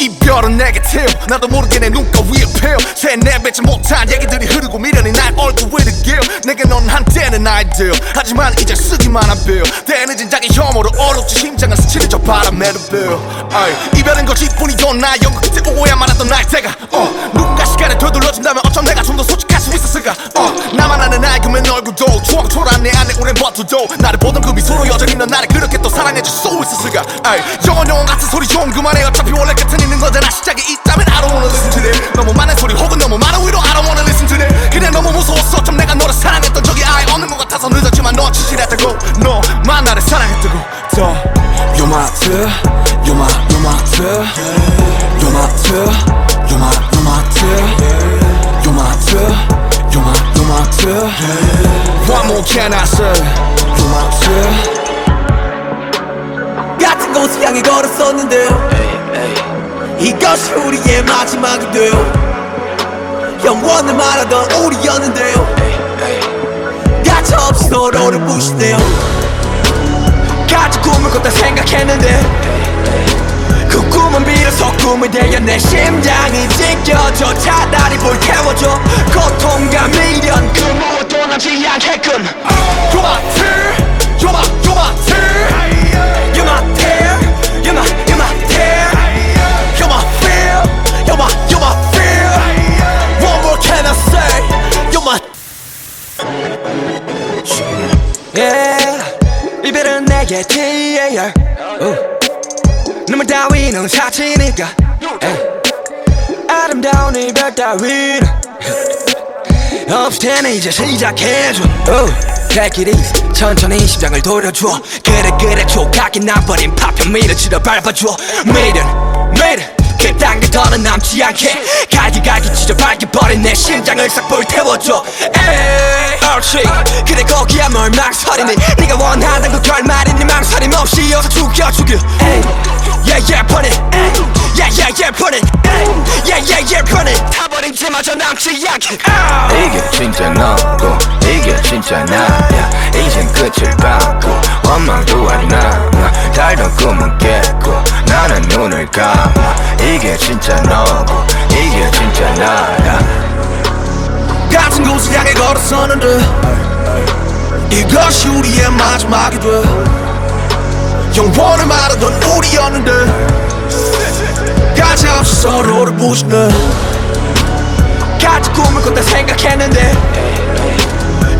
이별은 네게티브 나도 모르게 내 눈가 위에 피어 새내뱉지 못한 얘기들이 흐르고 미련이 날 얼굴 위를 길 내게 넌 한때는 아이들. 하지만 이제 쓰기만 한 빌 때는 진작에 혐오로 어렵지 스치는 저 바람에도 아이, 이별은 거짓뿐이던 나 연극 끝에 오해야 말았던 나의 때가 어, 누군가 시간에 되돌려준다면 어쩜 내가 좀 더 솔직할 수 있었을까? 어, 나만 아는 알금은 얼굴도 추억 초라한 내 안에 오랜 버튼도 나를 보던 그 미소로 여전히 넌 나를 그렇게 또 사랑해줄 수 있었을까? 아이, 영원 영원 같은 소리 좀 그만해. 어차피 원래 끝은 있는 거잖아. 시작이 있다면 I don't wanna listen to that 너무 많은 소리 혹은 너무 많은 위로 I don't wanna listen to that 그냥 너무 무서웠어. 좀 내가 너를 사랑했던 적이 아예 없는 것 같아서 늦었지만 너 진실했다고. 너만 나를 사랑했다고. 더 two You're my two, you're my, you're my two What more can I say two 같은 곳을 향해 걸었었는데요 이것이 우리의 마지막인데요 영원을 말하던 우리였는데요 가차없이 서로를 부시네요 같이 꿈을 꿨다 생각했는데 그 꿈은 비로소 꿈이 되어 내 심장이 찢겨져 차라리 불태워줘. 고통과 미련 그 무엇도 남지 않게끔 내게 우. 눈물 따위는 사치니까. 아름다운 이별 따위는. 없을 테니 이제 시작해줘. 우. Take it easy 천천히 심장을 돌려줘 그래 그래 조각이 나버린 파편 밀어치러 밟아줘 미련 미련. 게 더는 남지 않게. 갈기갈기 찢어 밝혀버린 내 심장을 싹 불태워줘. 에이 옳지 거기야 뭘 망설이니? 네가 원하던 그 결말이니 망설임 없이 어서 죽여 죽여. Yeah yeah put it yeah yeah yeah put it yeah yeah yeah put it 타버린 채마저 남지 않게. 아. 이게 진짜 너고 이게 진짜 나야. 이젠 끝을 봤고 원망도 안 남아. 달던 꿈은 깼고 나는 눈을 감아. 이게 진짜 너고 이게 진짜 나야. 같은 곳을 향해 걸었었는데 이것이 우리의 마지막이 돼 영원을 말하던 우리였는데 가차없이 서로를 부시네. 같이 꿈을 꿨다 생각했는데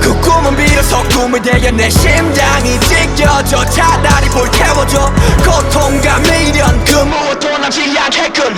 그 꿈은 비로소 꿈이 되어 내 심장이 찢겨져 차라리 불태워줘. 고통과 미련 그 무엇도 남지 않게끔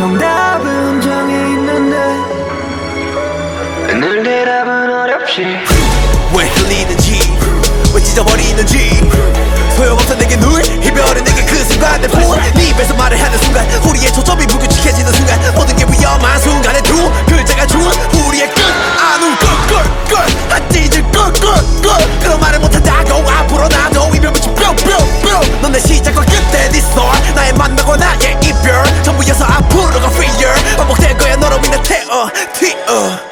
정답은 정해 있는데. 늘 대답은 어렵지. 왜 흘리는지 왜 찢어버리는지. 소용없어 내게 늘 이별은 내게 그 순간 내포네 입에서 말을 하는 순간 우리의 T-R-T-R uh, uh.